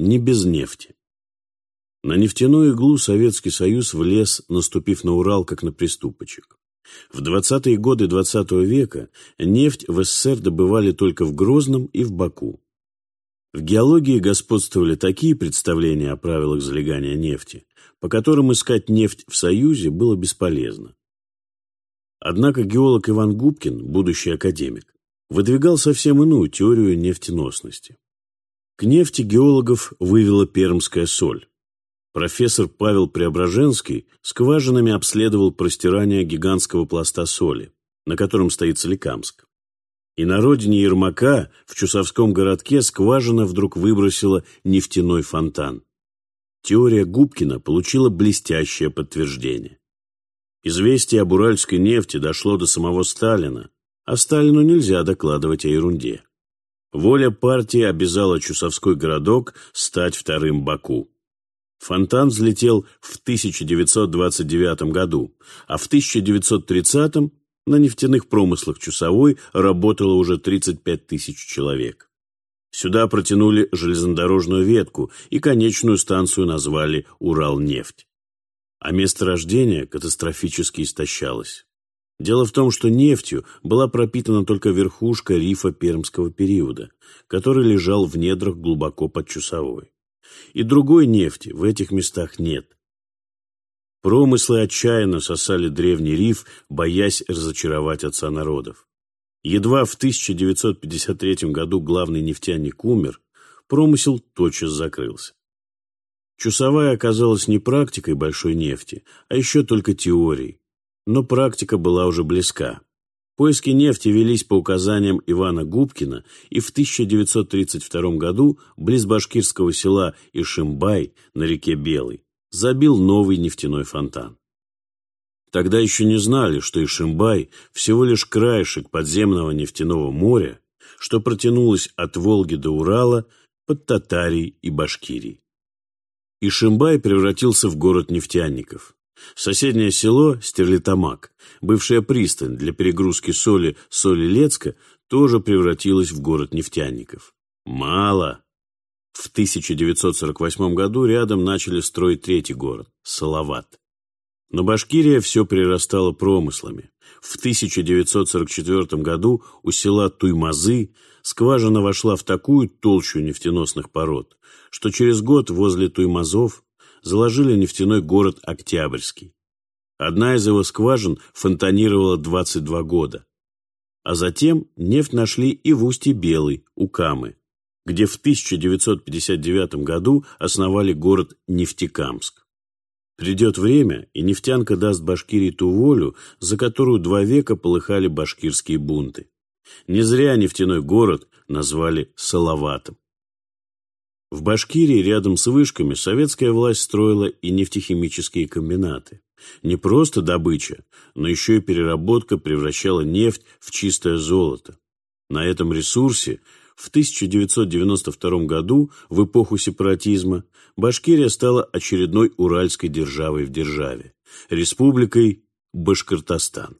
не без нефти. На нефтяную иглу Советский Союз влез, наступив на Урал как на приступочек. В 20-е годы XX -го века нефть в СССР добывали только в Грозном и в Баку. В геологии господствовали такие представления о правилах залегания нефти, по которым искать нефть в Союзе было бесполезно. Однако геолог Иван Губкин, будущий академик, выдвигал совсем иную теорию нефтеносности. К нефти геологов вывела пермская соль. Профессор Павел Преображенский скважинами обследовал простирание гигантского пласта соли, на котором стоит Соликамск. И на родине Ермака, в Чусовском городке, скважина вдруг выбросила нефтяной фонтан. Теория Губкина получила блестящее подтверждение. Известие об уральской нефти дошло до самого Сталина, а Сталину нельзя докладывать о ерунде. Воля партии обязала Чусовской городок стать вторым Баку. Фонтан взлетел в 1929 году, а в 1930 на нефтяных промыслах Чусовой работало уже 35 тысяч человек. Сюда протянули железнодорожную ветку и конечную станцию назвали «Уралнефть». А месторождение катастрофически истощалось. Дело в том, что нефтью была пропитана только верхушка рифа пермского периода, который лежал в недрах глубоко под Чусовой и другой нефти в этих местах нет. Промыслы отчаянно сосали древний риф, боясь разочаровать отца народов. Едва в 1953 году главный нефтяник умер, промысел тотчас закрылся. Чусовая оказалась не практикой большой нефти, а еще только теорией. Но практика была уже близка. Поиски нефти велись по указаниям Ивана Губкина, и в 1932 году близ башкирского села Ишимбай на реке Белой забил новый нефтяной фонтан. Тогда еще не знали, что Ишимбай всего лишь краешек подземного нефтяного моря, что протянулось от Волги до Урала под Татарией и Башкирией. Ишимбай превратился в город нефтяников. Соседнее село Стерлитамак, бывшая пристань для перегрузки соли Соли-Лецка, тоже превратилась в город нефтяников. Мало. В 1948 году рядом начали строить третий город – Салават. Но Башкирия все прирастала промыслами. В 1944 году у села Туймазы скважина вошла в такую толщу нефтеносных пород, что через год возле Туймазов заложили нефтяной город Октябрьский. Одна из его скважин фонтанировала 22 года. А затем нефть нашли и в устье Белой, у Камы, где в 1959 году основали город Нефтекамск. Придет время, и нефтянка даст Башкирии ту волю, за которую два века полыхали башкирские бунты. Не зря нефтяной город назвали Салаватом. В Башкирии рядом с вышками советская власть строила и нефтехимические комбинаты. Не просто добыча, но еще и переработка превращала нефть в чистое золото. На этом ресурсе в 1992 году, в эпоху сепаратизма, Башкирия стала очередной уральской державой в державе – республикой Башкортостан.